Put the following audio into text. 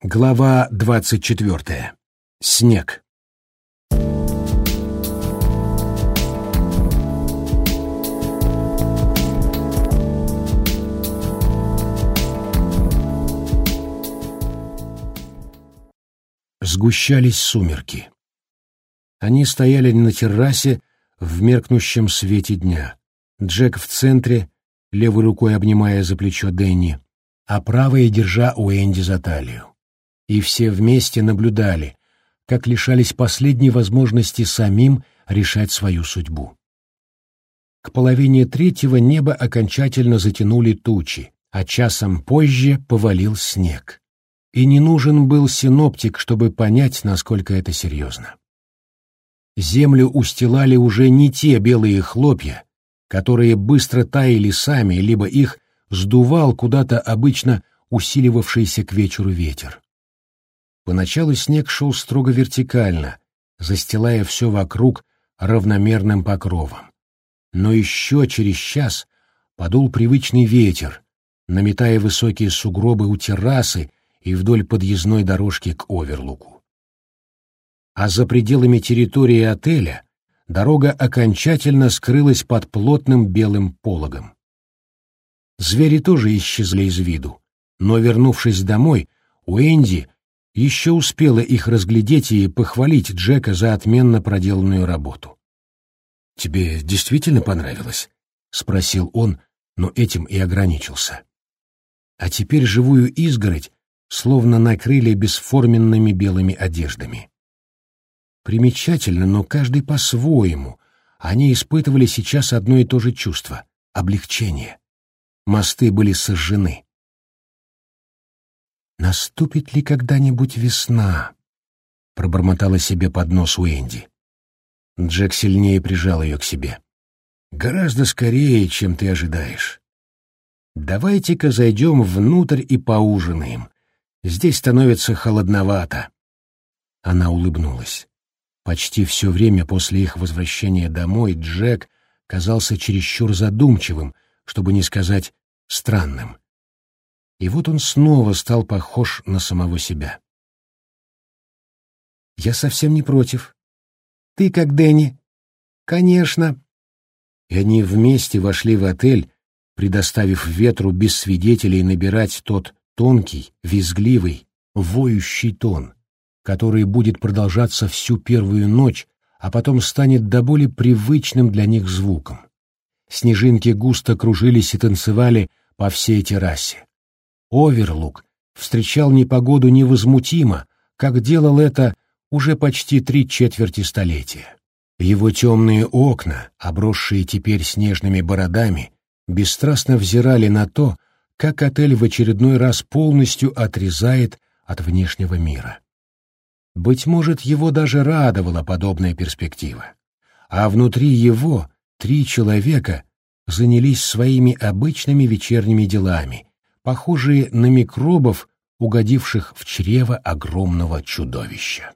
Глава двадцать четвертая. Снег. Сгущались сумерки. Они стояли на террасе в меркнущем свете дня. Джек в центре, левой рукой обнимая за плечо Дэнни, а правой держа Уэнди за талию. И все вместе наблюдали, как лишались последней возможности самим решать свою судьбу. К половине третьего небо окончательно затянули тучи, а часом позже повалил снег. И не нужен был синоптик, чтобы понять, насколько это серьезно. Землю устилали уже не те белые хлопья, которые быстро таяли сами, либо их сдувал куда-то обычно усиливавшийся к вечеру ветер. Поначалу снег шел строго вертикально, застилая все вокруг равномерным покровом. Но еще через час подул привычный ветер, наметая высокие сугробы у террасы и вдоль подъездной дорожки к Оверлуку. А за пределами территории отеля дорога окончательно скрылась под плотным белым пологом. Звери тоже исчезли из виду, но, вернувшись домой, Уэнди еще успела их разглядеть и похвалить Джека за отменно проделанную работу. «Тебе действительно понравилось?» — спросил он, но этим и ограничился. А теперь живую изгородь словно накрыли бесформенными белыми одеждами. Примечательно, но каждый по-своему. Они испытывали сейчас одно и то же чувство — облегчение. Мосты были сожжены. «Наступит ли когда-нибудь весна?» — пробормотала себе под нос Уэнди. Джек сильнее прижал ее к себе. «Гораздо скорее, чем ты ожидаешь. Давайте-ка зайдем внутрь и поужинаем. Здесь становится холодновато». Она улыбнулась. Почти все время после их возвращения домой Джек казался чересчур задумчивым, чтобы не сказать странным. И вот он снова стал похож на самого себя. «Я совсем не против. Ты как Дэнни?» «Конечно». И они вместе вошли в отель, предоставив ветру без свидетелей набирать тот тонкий, визгливый, воющий тон, который будет продолжаться всю первую ночь, а потом станет до боли привычным для них звуком. Снежинки густо кружились и танцевали по всей террасе. Оверлук встречал непогоду невозмутимо, как делал это уже почти три четверти столетия. Его темные окна, обросшие теперь снежными бородами, бесстрастно взирали на то, как отель в очередной раз полностью отрезает от внешнего мира. Быть может, его даже радовала подобная перспектива. А внутри его три человека занялись своими обычными вечерними делами, похожие на микробов, угодивших в чрево огромного чудовища.